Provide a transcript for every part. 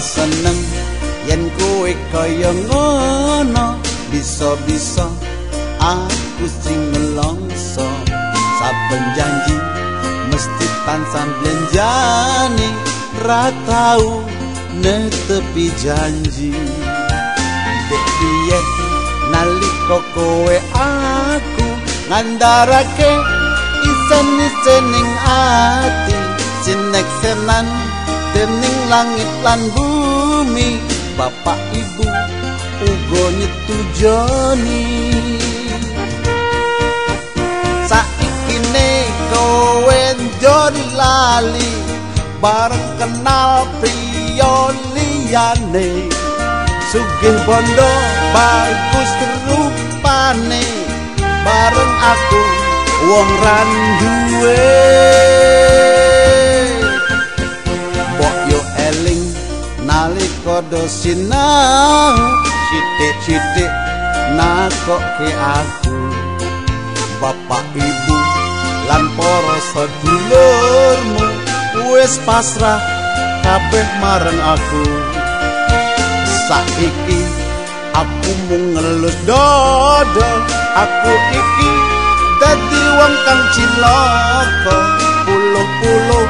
seneng. Yen kowe kaya ngono bisa-bisa aku sing melongso saben janji mesti tansah janjani ra tau netepi janji. Dek piye nalika kowe aku ngandharake isen-isening ati sinek senan dening langit lan bumi bapak ibu uga nyetujoni. Saiki ne kowe lali bareng kenal priyo liyane. Sugih bondo bagus rupane bareng aku wong randuwe nalika do sinau sithik-sithik nakoke aku. Bapak ibu lan para sedulurmu wis pasrah kabeh marang aku. Saiki aku mung ngelus dodo aku iki dadi wong kang cilaka. Puluh-puluh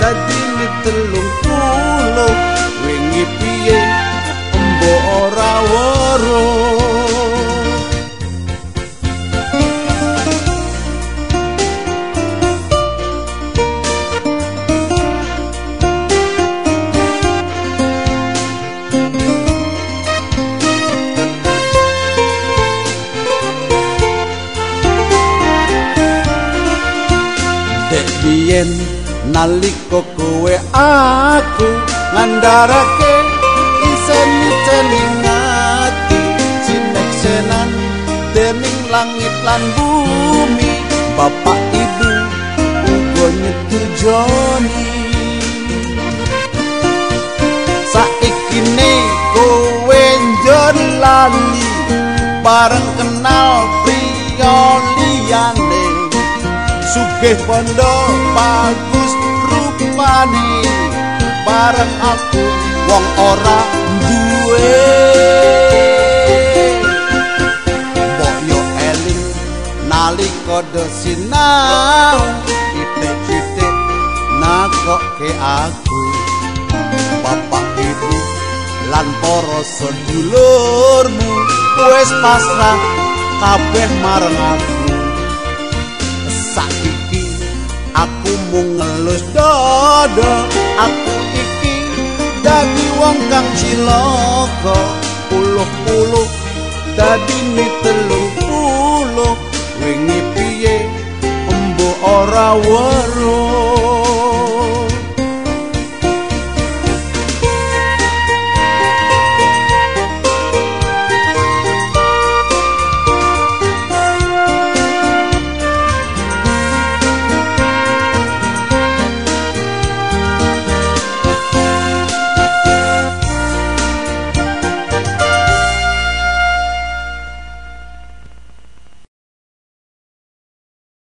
dadi mitelung biyen nalika kowe aku ngandharake isen-isening ati sinek-senan dening langit lan bumi bapak ibu uga nyetujoni saiki kowe lali bareng kenal sugih bondo bagus rupane bareng aku wong ora duwe. Mbok yo eling nalika do sinau titik-titik nakoke aku. Bapak ibu lan para sedulurmu wis pasrah kabeh marang aku saiki aku mung ngelus dodo aku iki dadi wong kang cilaka puluh-puluh dadi mitelung puluh wingi piye embo ora weruh